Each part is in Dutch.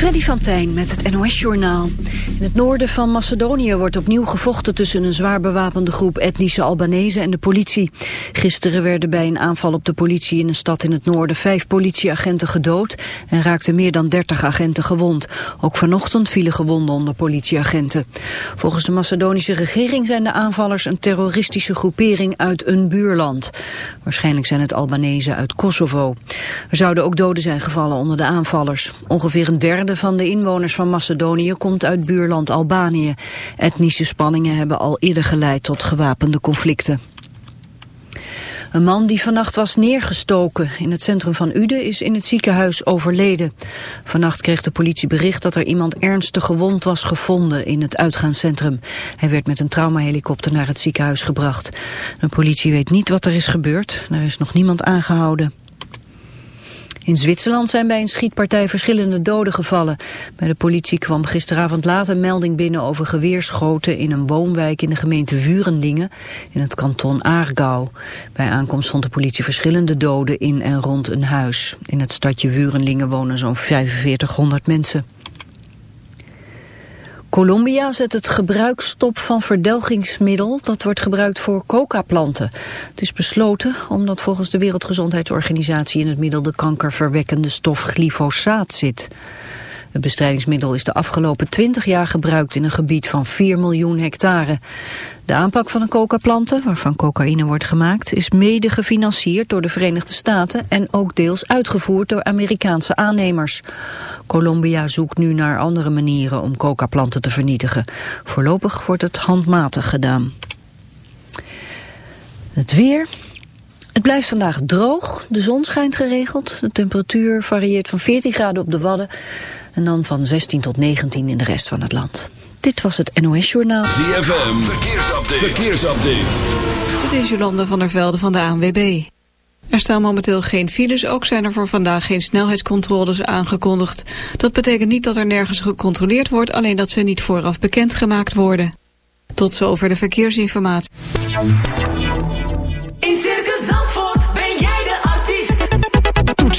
Freddy van Tijn met het NOS-journaal. In het noorden van Macedonië wordt opnieuw gevochten tussen een zwaar bewapende groep etnische Albanese en de politie. Gisteren werden bij een aanval op de politie in een stad in het noorden vijf politieagenten gedood en raakten meer dan dertig agenten gewond. Ook vanochtend vielen gewonden onder politieagenten. Volgens de Macedonische regering zijn de aanvallers een terroristische groepering uit een buurland. Waarschijnlijk zijn het Albanese uit Kosovo. Er zouden ook doden zijn gevallen onder de aanvallers. Ongeveer een derde van de inwoners van Macedonië komt uit buurland Albanië. Etnische spanningen hebben al eerder geleid tot gewapende conflicten. Een man die vannacht was neergestoken in het centrum van Uden is in het ziekenhuis overleden. Vannacht kreeg de politie bericht dat er iemand ernstig gewond was gevonden in het uitgaanscentrum. Hij werd met een traumahelikopter naar het ziekenhuis gebracht. De politie weet niet wat er is gebeurd. Er is nog niemand aangehouden. In Zwitserland zijn bij een schietpartij verschillende doden gevallen. Bij de politie kwam gisteravond laat een melding binnen over geweerschoten in een woonwijk in de gemeente Vurenlingen in het kanton Aargau. Bij aankomst vond de politie verschillende doden in en rond een huis. In het stadje Vurenlingen wonen zo'n 4500 mensen. Colombia zet het gebruik stop van verdelgingsmiddel dat wordt gebruikt voor coca-planten. Het is besloten omdat volgens de Wereldgezondheidsorganisatie in het middel de kankerverwekkende stof glyfosaat zit. Het bestrijdingsmiddel is de afgelopen 20 jaar gebruikt in een gebied van 4 miljoen hectare. De aanpak van de coca-planten, waarvan cocaïne wordt gemaakt, is mede gefinancierd door de Verenigde Staten en ook deels uitgevoerd door Amerikaanse aannemers. Colombia zoekt nu naar andere manieren om coca-planten te vernietigen. Voorlopig wordt het handmatig gedaan. Het weer. Het blijft vandaag droog, de zon schijnt geregeld. De temperatuur varieert van 14 graden op de Wadden en dan van 16 tot 19 in de rest van het land. Dit was het NOS Journaal. ZFM, verkeersupdate. verkeersupdate. Dit is Jolanda van der Velde van de ANWB. Er staan momenteel geen files, ook zijn er voor vandaag geen snelheidscontroles aangekondigd. Dat betekent niet dat er nergens gecontroleerd wordt, alleen dat ze niet vooraf bekendgemaakt worden. Tot zover de verkeersinformatie.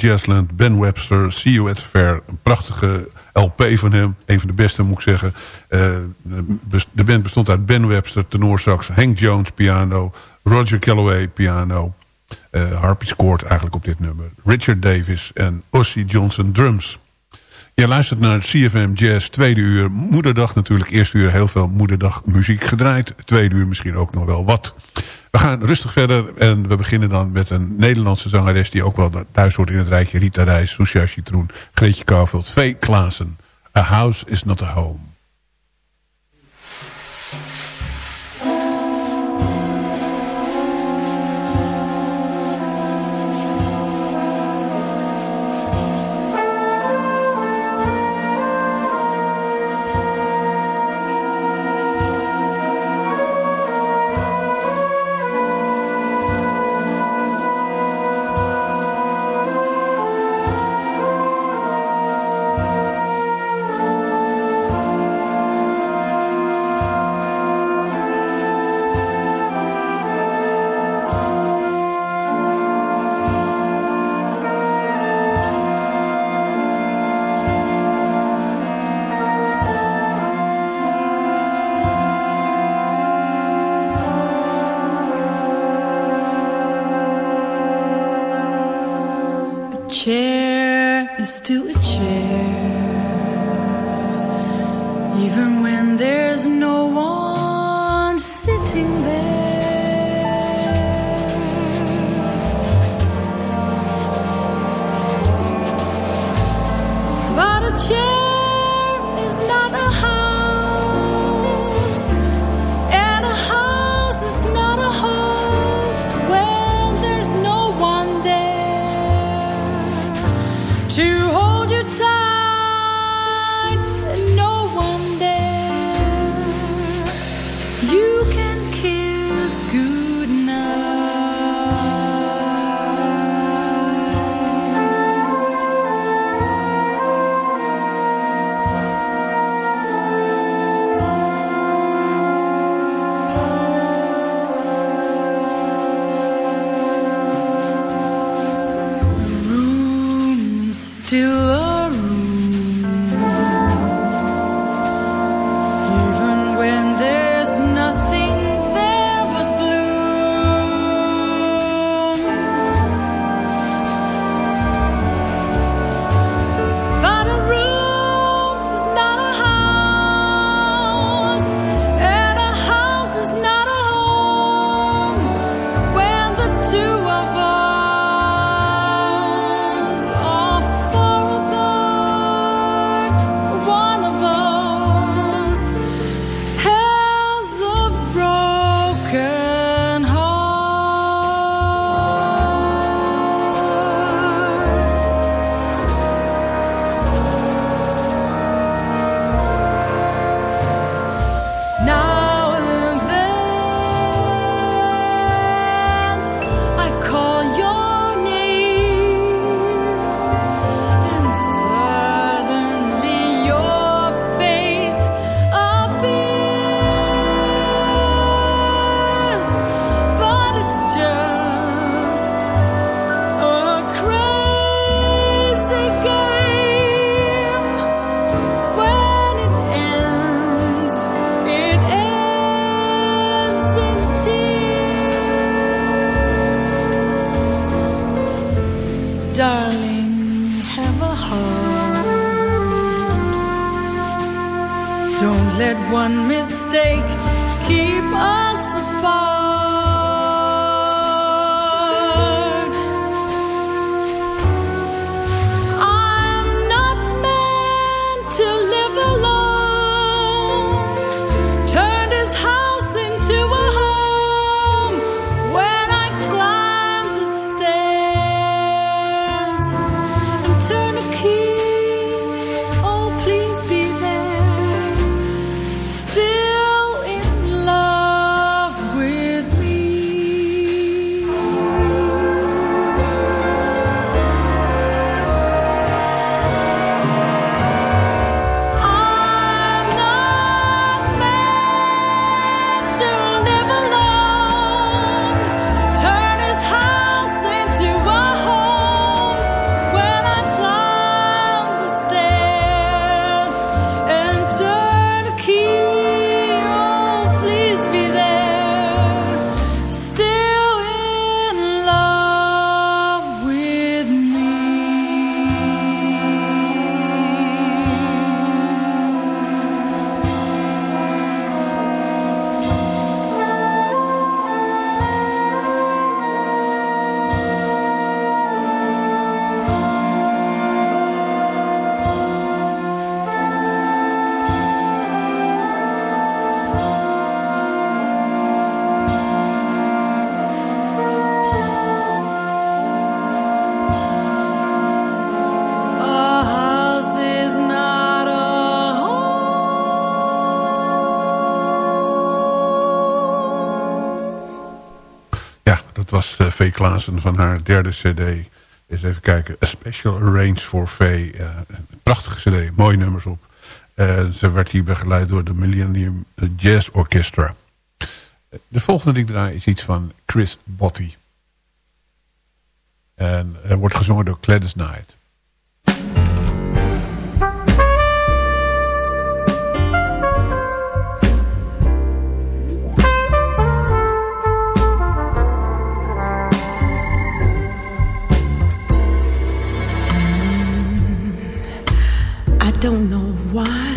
Jazzland, Ben Webster, See You at the Fair. Een prachtige LP van hem, een van de beste moet ik zeggen. Eh, de band bestond uit Ben Webster, tenorsax, Hank Jones, piano... Roger Calloway, piano... Uh, Harpy scoort eigenlijk op dit nummer. Richard Davis en Ossie Johnson, drums. Je luistert naar CFM Jazz, tweede uur. Moederdag natuurlijk, eerste uur heel veel moederdag muziek gedraaid. Tweede uur misschien ook nog wel wat. We gaan rustig verder en we beginnen dan met een Nederlandse zangeres... die ook wel thuis hoort in het rijtje. Rita Reis, Susha Citroen, Greetje Kouwveld, V. Klaassen. A house is not a home. Let one mistake keep us apart. Dat was eh, V. Klaassen van haar derde cd. Eens even kijken. A Special Arrange for V. Eh, een prachtige cd, mooie nummers op. Eh, ze werd hier begeleid door de Millennium Jazz Orchestra. De volgende die ik draai is iets van Chris Botti. En wordt gezongen door Gladys Knight. Don't know why,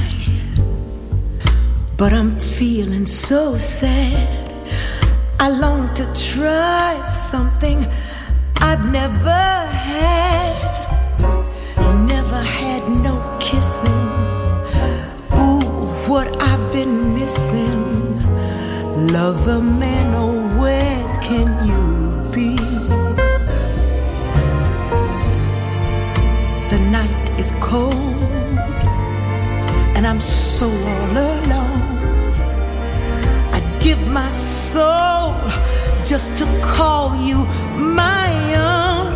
but I'm feeling so sad. I long to try something I've never had. Never had no kissing. Ooh, what I've been missing. Lover man, oh, where can you I'm so all alone. I'd give my soul just to call you my own.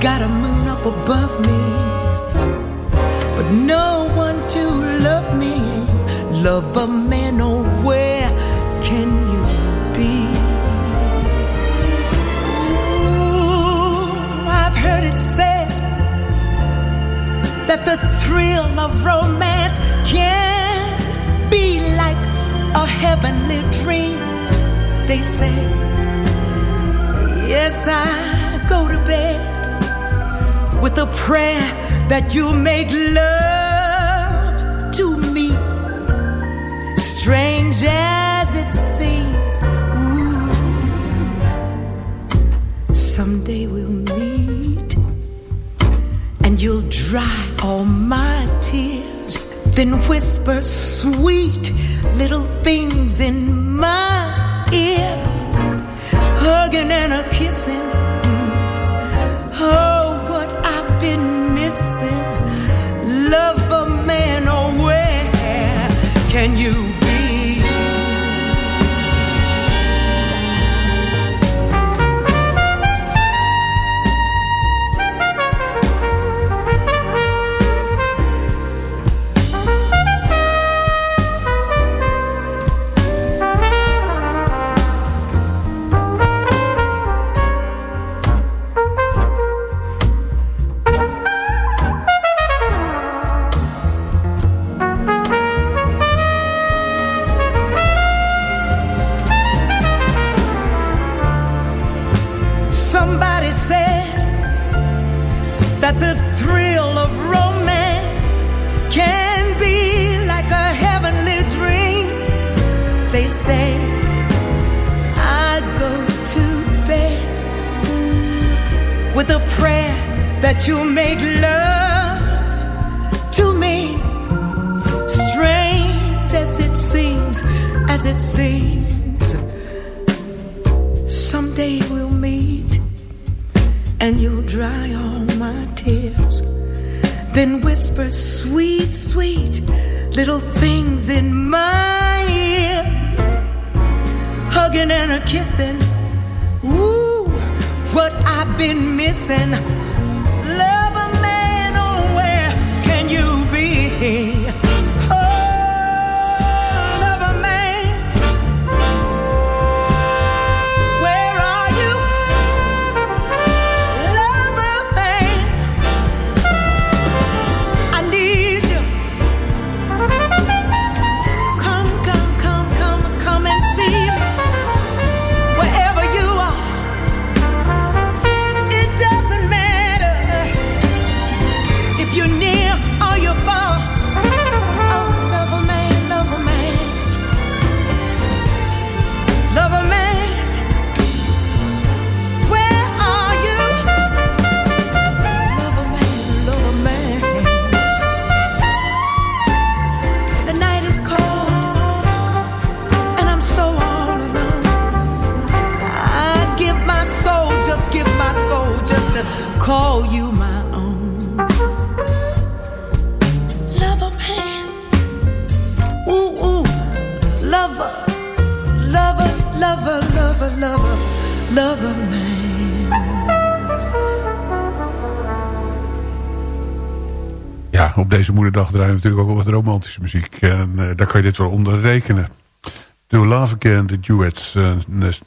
Got a moon up above me, but no one to love me. Love a man, oh, the thrill of romance can be like a heavenly dream. They say, Yes, I go to bed with a prayer that you make love whisper Ooh, what I've been missing. Op deze moederdag draaien natuurlijk ook wel wat romantische muziek. En eh, daar kan je dit wel onder rekenen. Do Love Again, de duets. eh,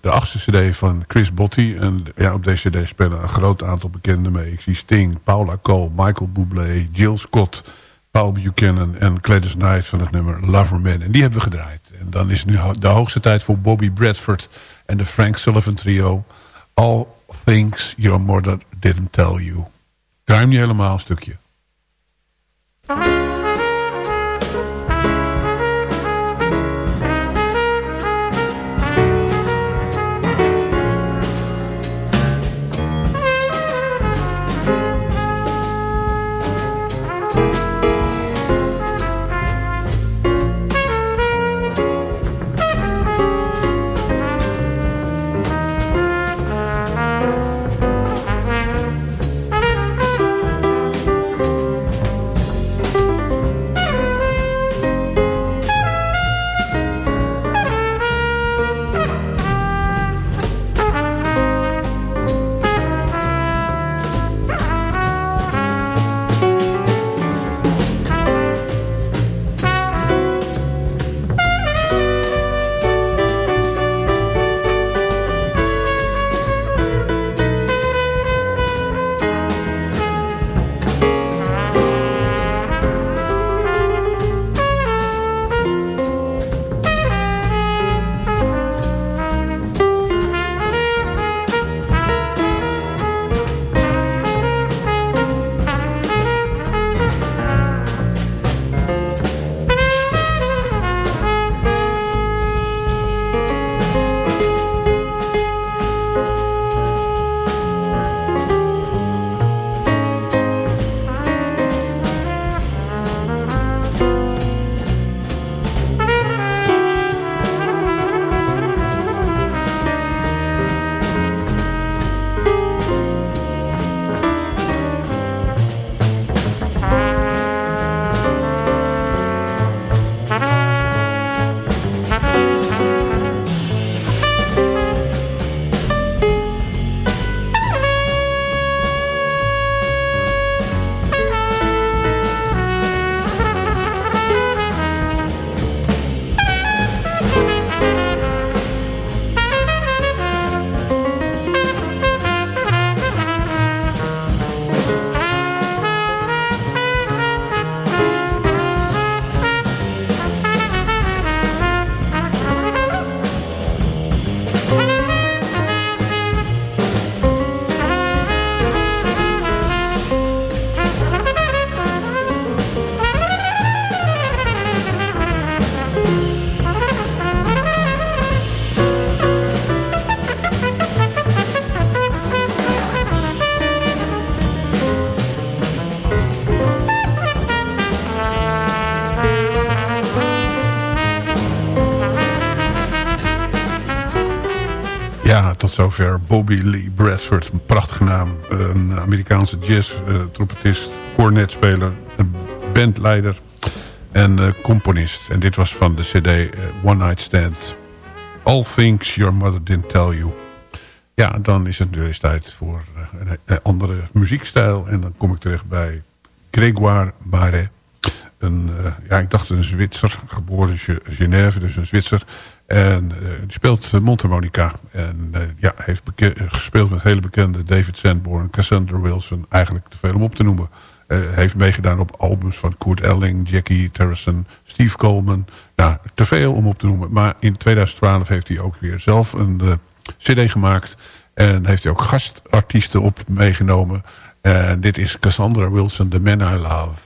de achtste cd van Chris Botti. En ja, op deze cd spelen een groot aantal bekenden mee. Ik zie Sting, Paula Cole, Michael Bublé, Jill Scott... Paul Buchanan en Gladys Knight van het nummer Loverman. En die hebben we gedraaid. En dan is nu de hoogste tijd voor Bobby Bradford... en de Frank Sullivan trio. All Things Your Mother Didn't Tell You. Draai hem niet helemaal een stukje. Love zover Bobby Lee Bradford. Een prachtige naam. Een Amerikaanse jazz-trompetist, cornetspeler, een bandleider en eh, componist. En dit was van de cd eh, One Night Stand. All Things Your Mother Didn't Tell You. Ja, dan is het eens tijd voor een, een andere muziekstijl. En dan kom ik terecht bij Grégoire Barret. Een, eh, ja, ik dacht een Zwitser, geboren in Ge- Genève, dus een Zwitser. En eh, die speelt mondharmonica. En eh, ja, heeft gespeeld met hele bekende David Sanborn, Cassandra Wilson. Eigenlijk te veel om op te noemen. Heeft meegedaan op albums van Kurt Elling, Jackie Terrison, Steve Coleman. Nou, te veel om op te noemen. Maar in 2012 heeft hij ook weer zelf een cd gemaakt. En heeft hij ook gastartiesten op meegenomen. En dit is Cassandra Wilson, The Man I Love.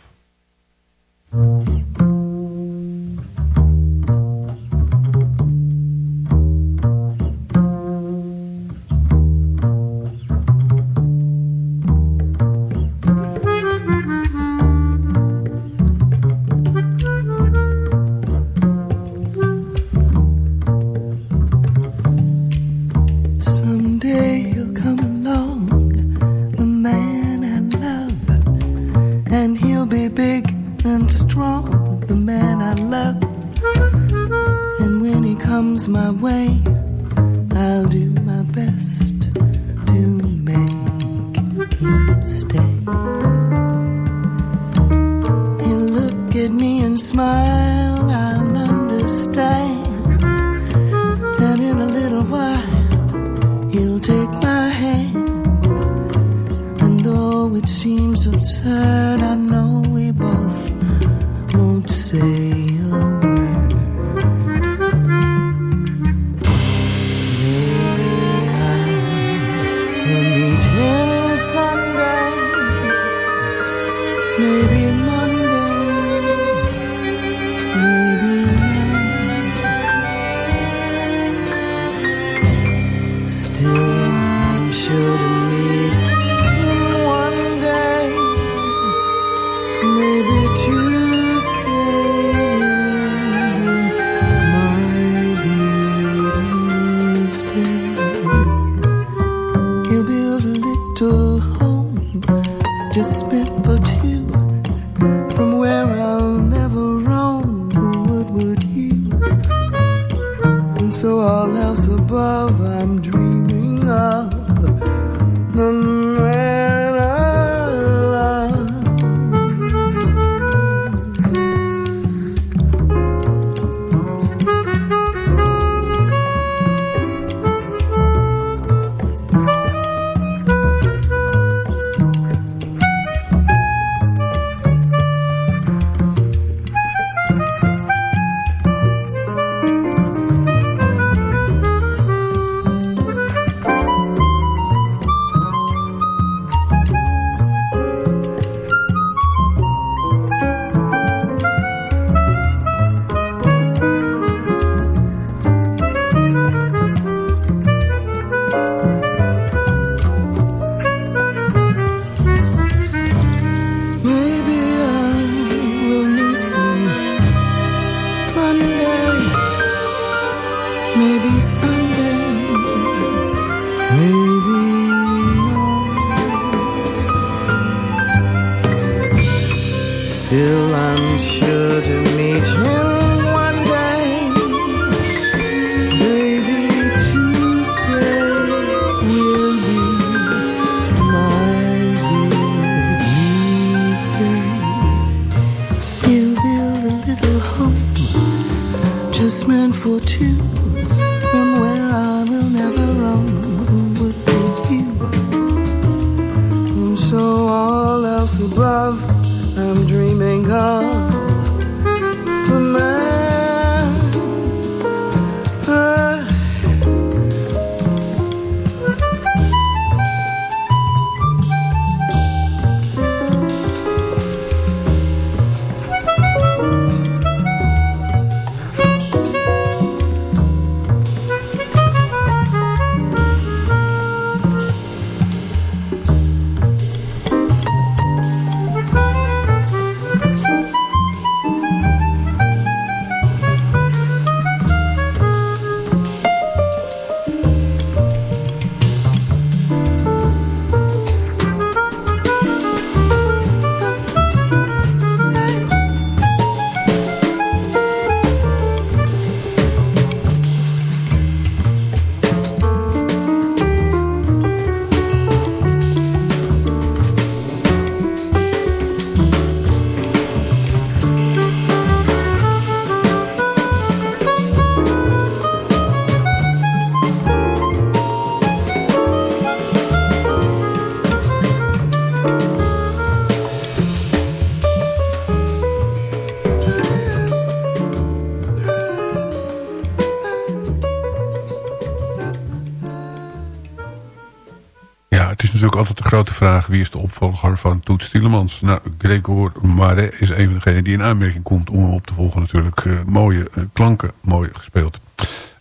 Grote vraag... wie is de opvolger van Toets Tielemans? Nou, Gregor Marais is een van degenen die in aanmerking komt... om hem op te volgen natuurlijk. Eh, mooie eh, klanken, mooi gespeeld.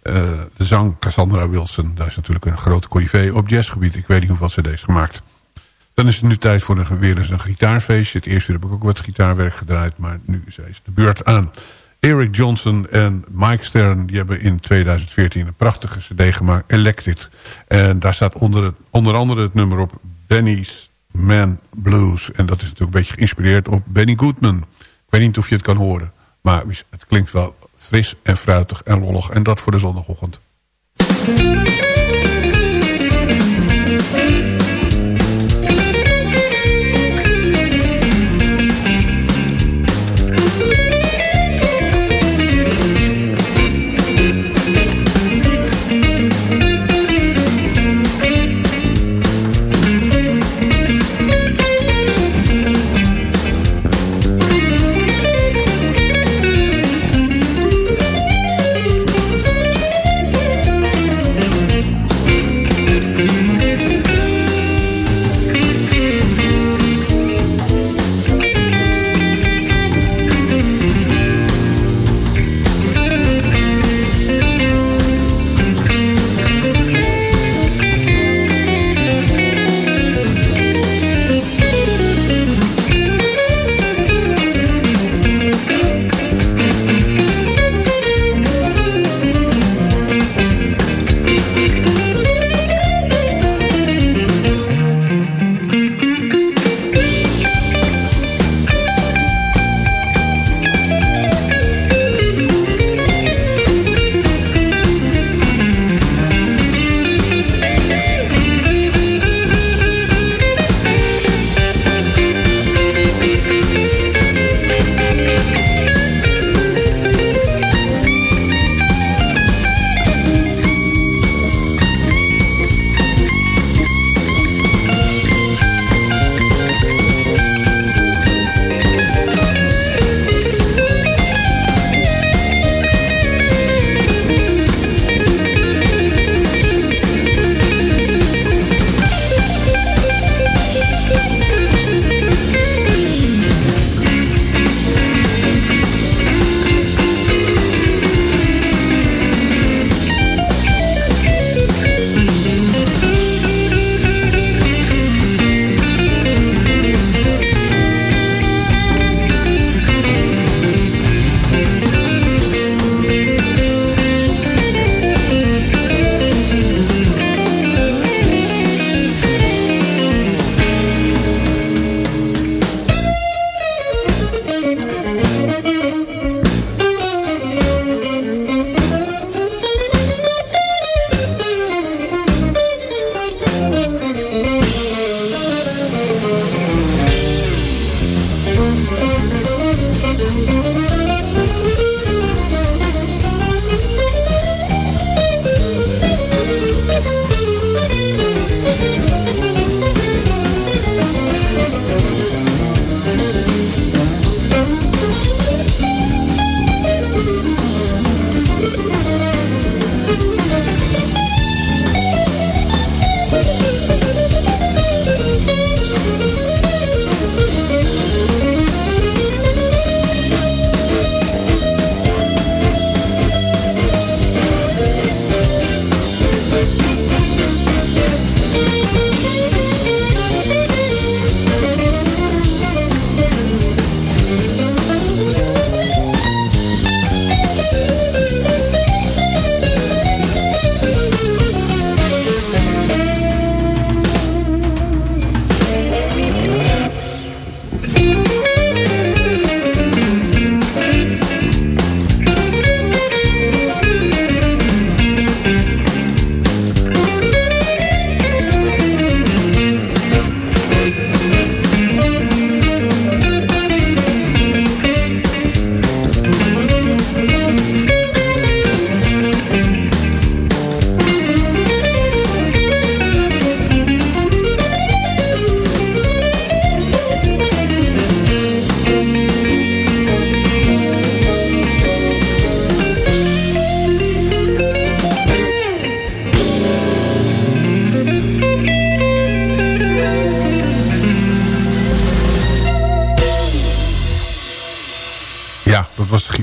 Eh, de zang Cassandra Wilson, daar is natuurlijk een grote corrivee op jazzgebied. Ik weet niet hoeveel cd's gemaakt. Dan is het nu tijd voor een, weer eens een gitaarfeestje. Het eerste uur heb ik ook wat gitaarwerk gedraaid, maar nu is de beurt aan. Eric Johnson en Mike Stern die hebben in 2014 een prachtige cd gemaakt, Elected. En daar staat onder, onder andere het nummer op Benny's Man Blues. En dat is natuurlijk een beetje geïnspireerd op Benny Goodman. Ik weet niet of je het kan horen, maar het klinkt wel fris en fruitig en lollig. En dat voor de zondagochtend.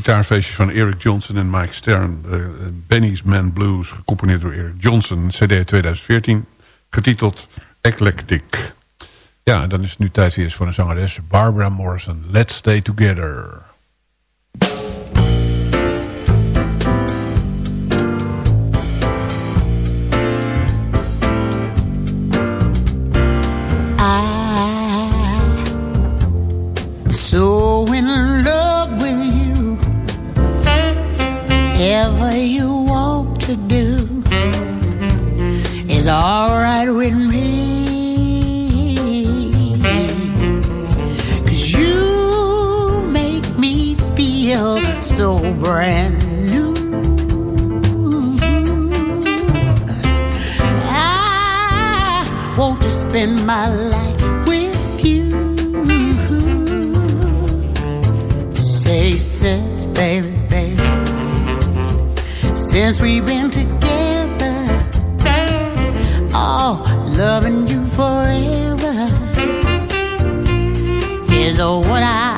Dat was het gitaarfeestje van Eric Johnson en Mike Stern. eh, Benny's Man Blues, gecomponeerd door Eric Johnson. CD 2014, getiteld Eclectic. Ja, dan is het nu tijd weer eens voor een zangeres. Barbara Morrison, Let's Stay Together. Whatever you want to do is alright with me. Cause you make me feel so brand new. I want to spend my life Since we've been together, oh, loving you forever. Is what I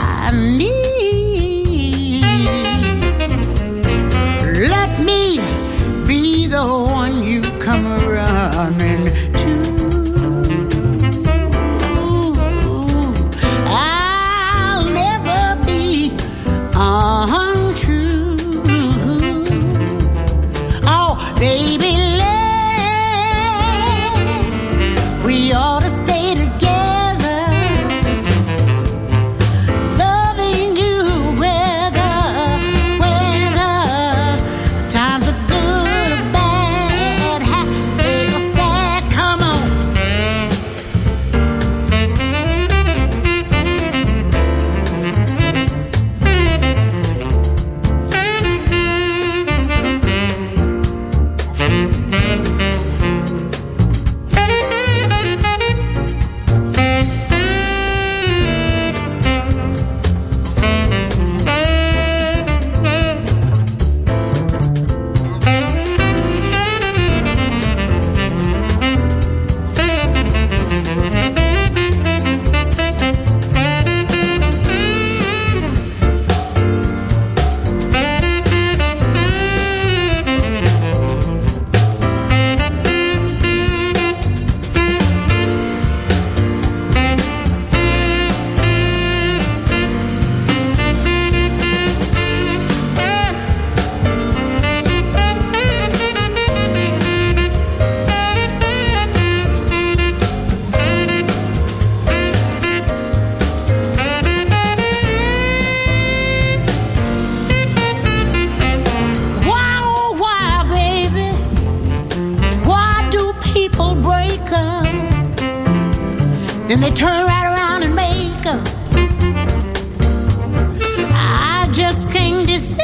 Then they turn right around and make up. I just can't deceive.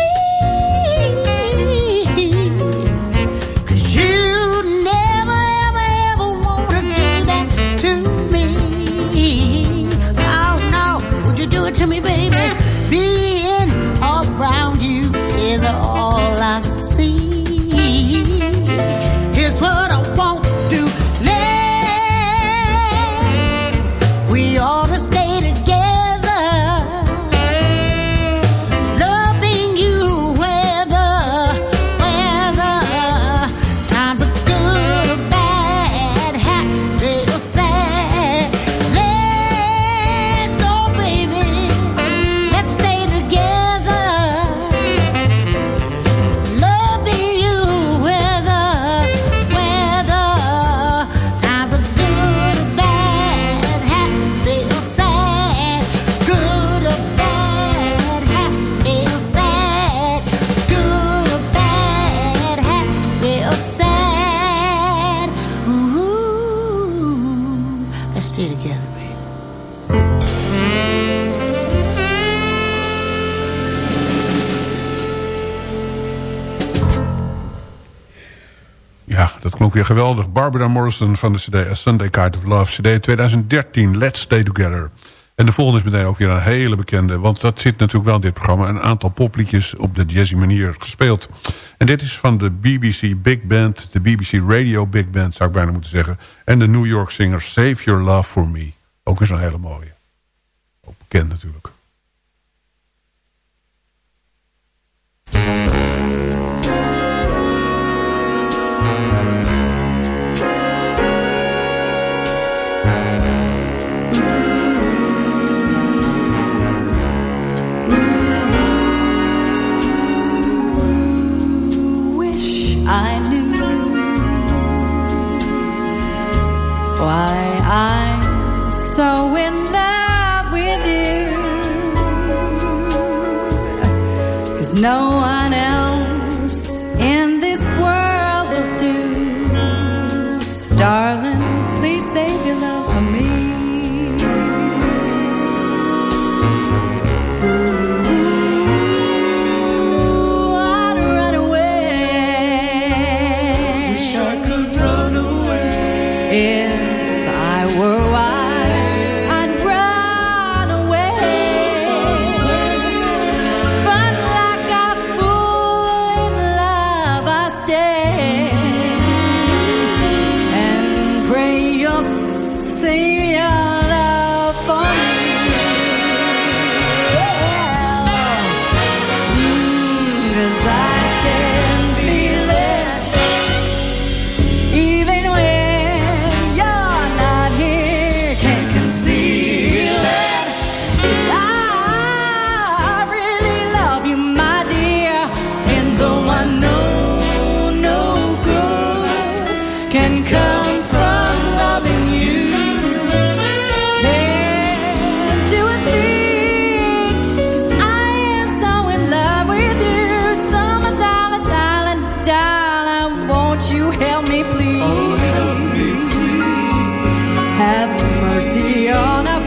Klonk weer geweldig. Barbara Morrison van de CD A Sunday Kind of Love. CD 2013, Let's Stay Together. En de volgende is meteen ook weer een hele bekende. Want dat zit natuurlijk wel in dit programma. Een aantal popliedjes op de jazzy manier gespeeld. En dit is van de BBC Big Band. De BBC Radio Big Band zou ik bijna moeten zeggen. En de New York singer Save Your Love For Me. Ook eens een hele mooie. Ook bekend natuurlijk. have mercy on us.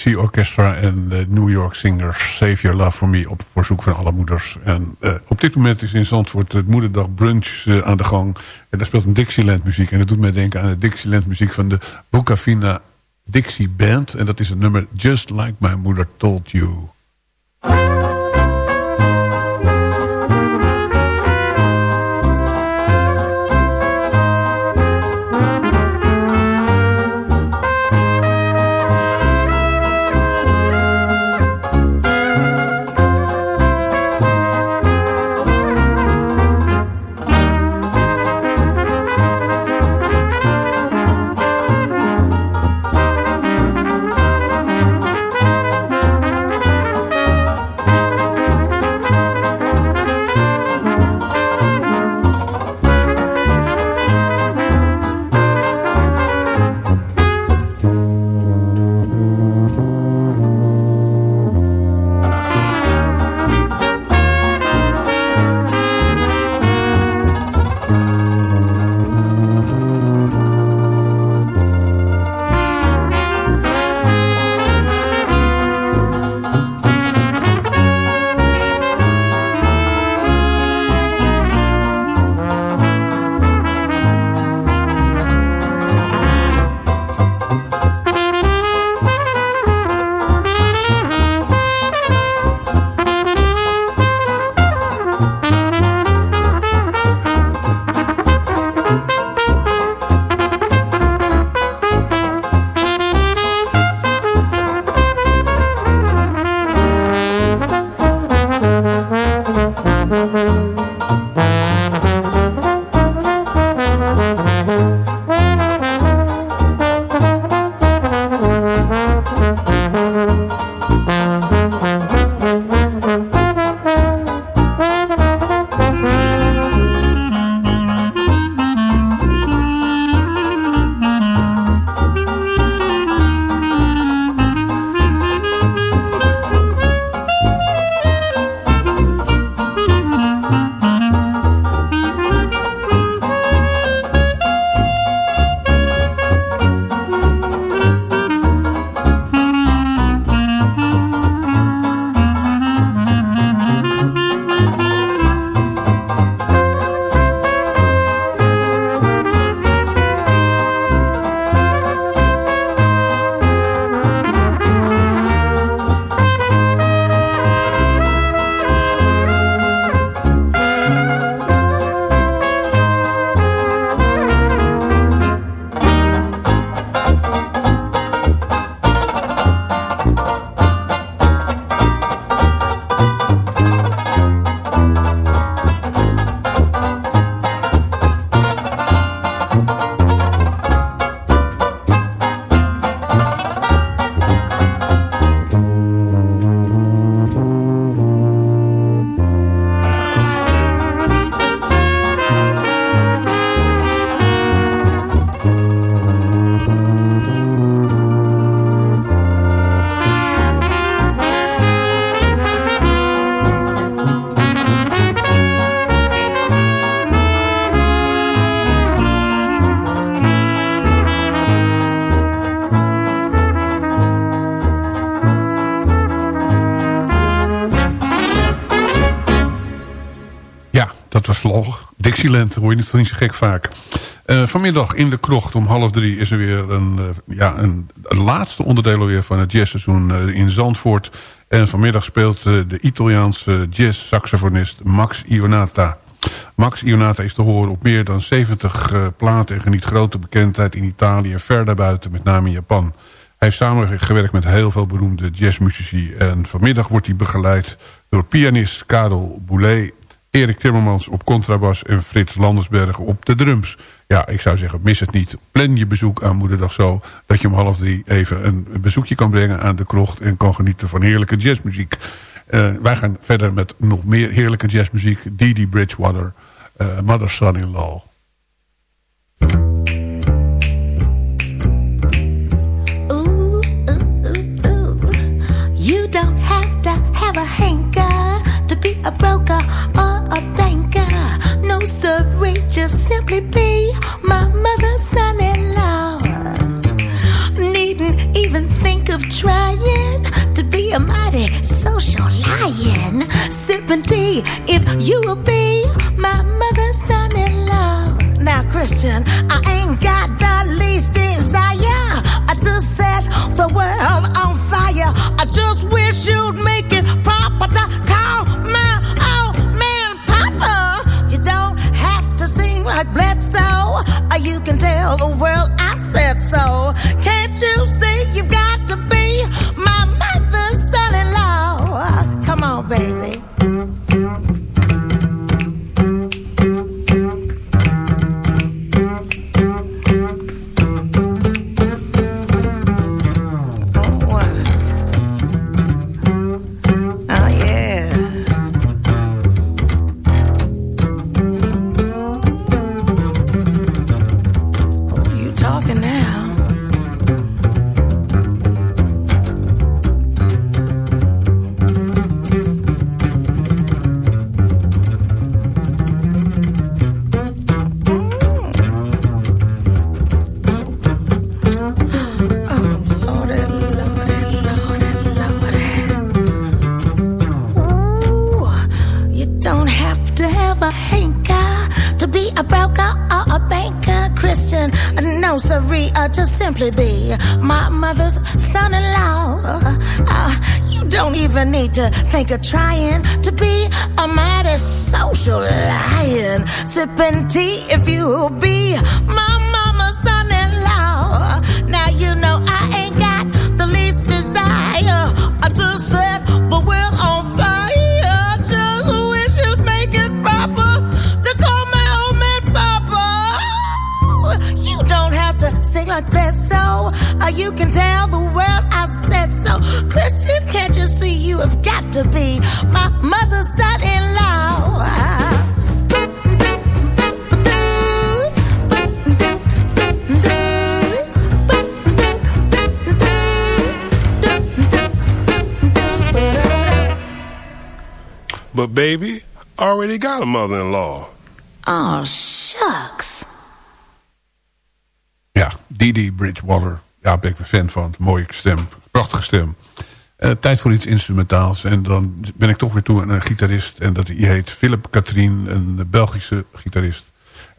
BBC Orchestra en New York Singers Save Your Love For Me op verzoek van alle moeders. En eh, op dit moment is in Zandvoort het moederdag brunch eh, aan de gang. En daar speelt een Dixieland muziek. En dat doet mij denken aan de Dixieland muziek van de Bucafina Dixie Band. En dat is het nummer Just Like My Mother Told You. Dixieland hoor je niet, niet zo gek vaak. Eh, vanmiddag in de krocht om half drie is er weer een, eh, ja, een, het laatste onderdeel weer van het jazzseizoen uh, in Zandvoort. En vanmiddag speelt de Italiaanse jazz-saxofonist Max Ionata. Max Ionata is te horen op meer dan 70 platen en geniet grote bekendheid in Italië en ver daarbuiten, met name in Japan. Hij heeft samengewerkt met heel veel beroemde jazzmuzici. En vanmiddag wordt hij begeleid door pianist Karel Boulet... Erik Timmermans op contrabas en Frits Landersberg op de drums. Ja, ik zou zeggen, mis het niet. Plan je bezoek aan Moederdag zo... dat je om half drie even een bezoekje kan brengen aan de krocht... en kan genieten van heerlijke jazzmuziek. Uh, wij gaan verder met nog meer heerlijke jazzmuziek. Didi Bridgewater, uh, Mother Son-in-Law. You don't have to have a hanker to be a broker a banker. No siree, just simply be my mother's son-in-law. Needn't even think of trying to be a mighty social lion. Sipping tea think of trying to be a mighty social lion. Sipping tea if you'll be my mama's son-in-law. Now you know I ain't got the least desire to set the world on fire. Just wish you'd make it proper to call my old man Papa. You don't have to sing like that, so uh, you can tell the world I said so. Christian, can't you see you have got to be my mother's son-in-law? But baby, already got a mother-in-law. Oh, shucks. Ja, Didi Bridgewater. Ja, ben ik een fan van. Mooie stem. Prachtige stem. Eh, tijd voor iets instrumentaals. En dan ben ik toch weer toe aan een gitarist. En dat die heet Philip Katrien, een Belgische gitarist.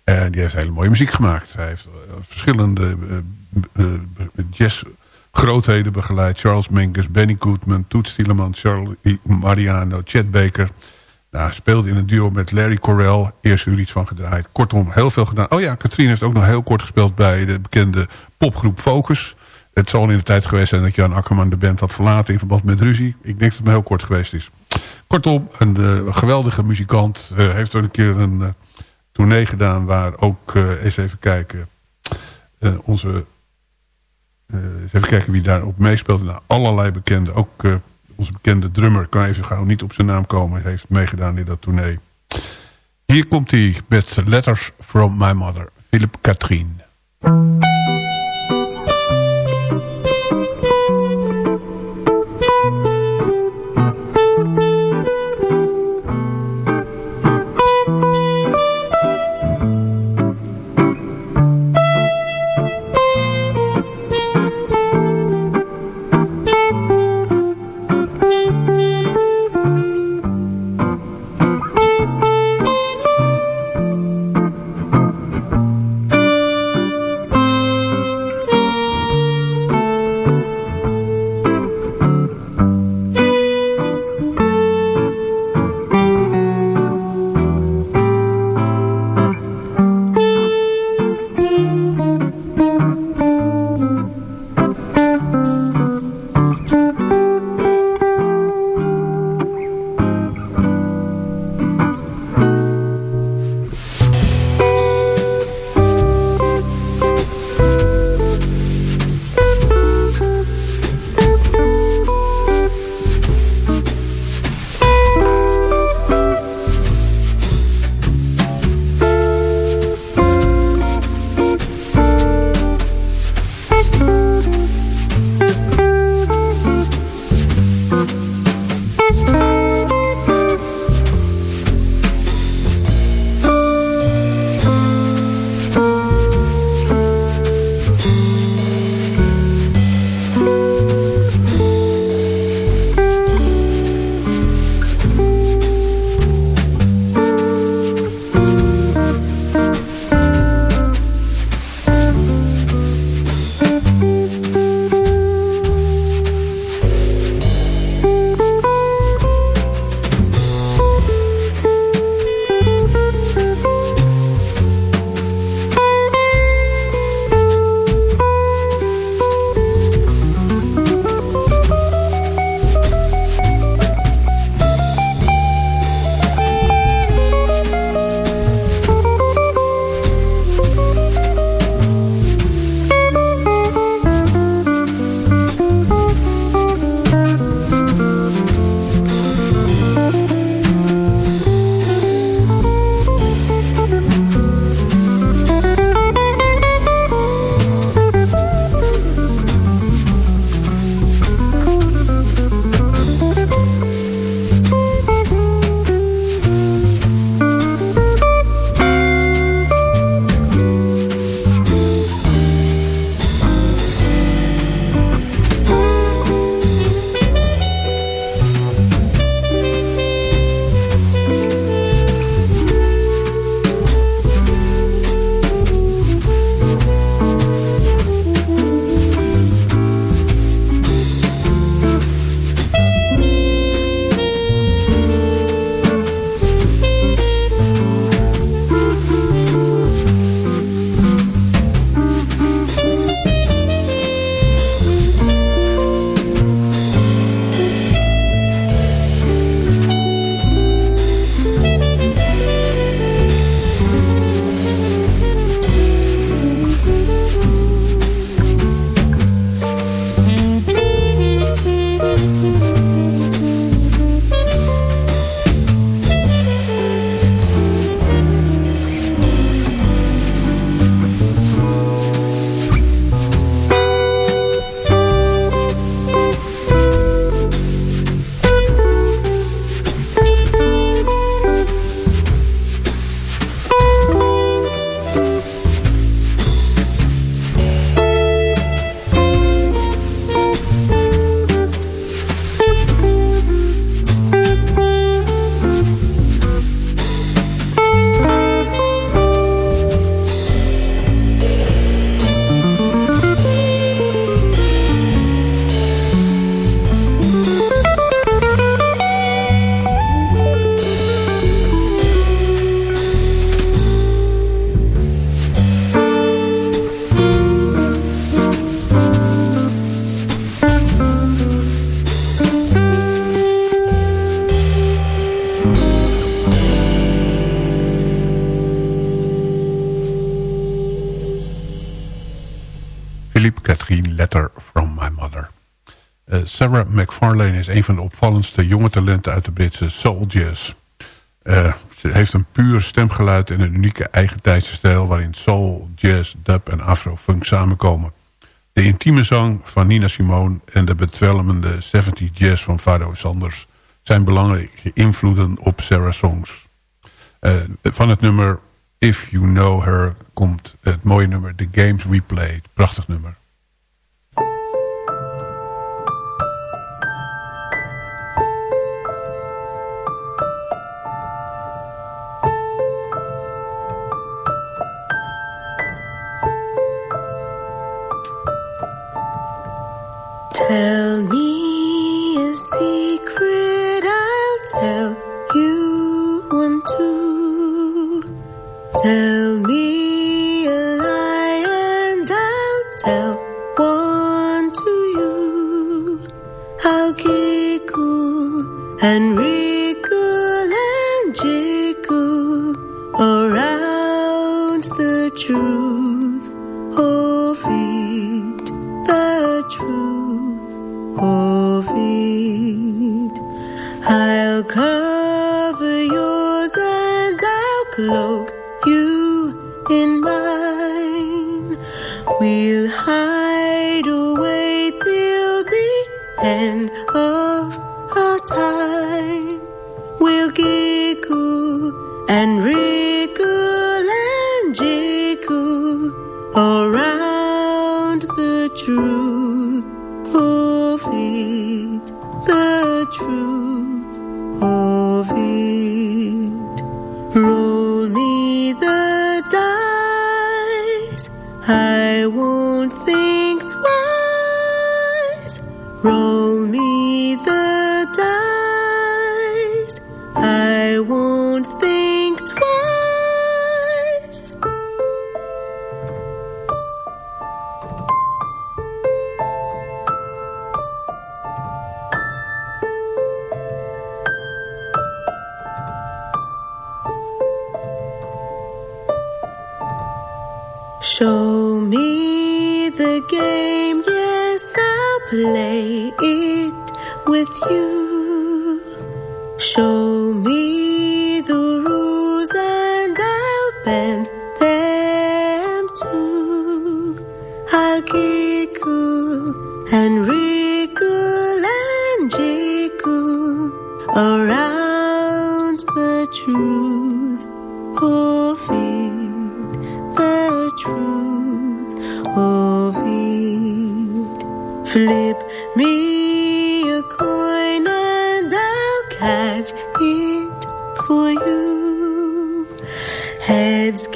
En die heeft hele mooie muziek gemaakt. Hij heeft eh, verschillende uh, jazzgrootheden begeleid. Charles Mingus, Benny Goodman, Toots Thielemans, Charlie Mariano, Chet Baker. Nou, speelde in een duo met Larry Correll. Eerst uur iets van gedraaid. Kortom, heel veel gedaan. Oh ja, Katrien heeft ook nog heel kort gespeeld bij de bekende popgroep Focus. Het zal in de tijd geweest zijn dat Jan Akkerman de band had verlaten in verband met ruzie. Ik denk dat het maar heel kort geweest is. Kortom, een uh, geweldige muzikant. Uh, heeft ook een keer een uh, tournee gedaan waar ook, eens even kijken, onze... eens even kijken wie daarop meespeelde. Nou, allerlei bekende, ook onze bekende drummer, kan even gauw niet op zijn naam komen, heeft meegedaan in dat tournee. Hier komt hij met Letters from My Mother, Philip Katrien. Sarah McFarlane is een van de opvallendste jonge talenten uit de Britse soul jazz. Eh, ze heeft een puur stemgeluid en een unieke eigentijdse stijl... waarin soul, jazz, dub en afro-funk samenkomen. De intieme zang van Nina Simone en de betwelmende 70 jazz van Fado Sanders... zijn belangrijke invloeden op Sarah's songs. Eh, van het nummer If You Know Her komt het mooie nummer The Games We Played. Prachtig nummer. true.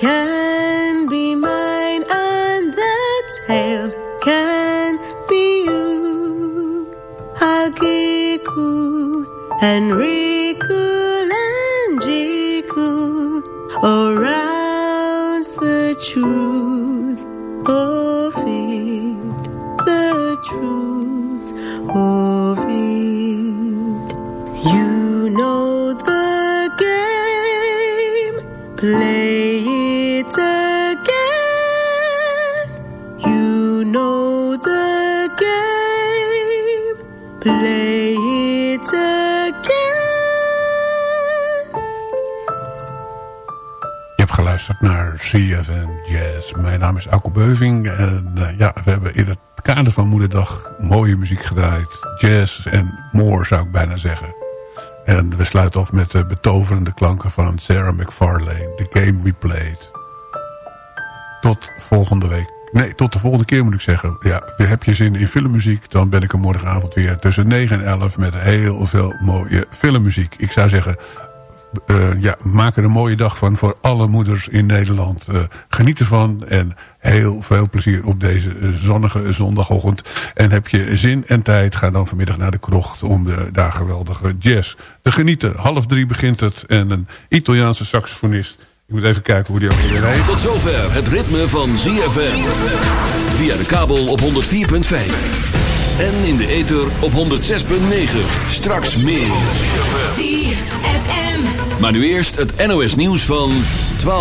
Can En eh, ja, we hebben in het kader van Moederdag mooie muziek gedraaid. Jazz en more zou ik bijna zeggen. En we sluiten af met de betoverende klanken van Sarah McFarlane. The Game We Played. Tot volgende week. Nee, tot de volgende keer moet ik zeggen. Ja, heb je zin in filmmuziek? Dan ben ik er morgenavond weer tussen 9 en 11 met heel veel mooie filmmuziek. Ik zou zeggen, eh, ja, maak er een mooie dag van voor alle moeders in Nederland. Eh, geniet ervan en heel veel plezier op deze eh, zonnige zondagochtend. En heb je zin en tijd, ga dan vanmiddag naar de krocht om de, daar geweldige jazz te genieten. Half drie begint het en een Italiaanse saxofonist. Ik moet even kijken hoe die ook weer heet. Tot zover het ritme van ZFM. Via de kabel op 104.5. En in de ether op 106.9. Straks meer. Maar nu eerst het NOS nieuws van 12.